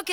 Ok.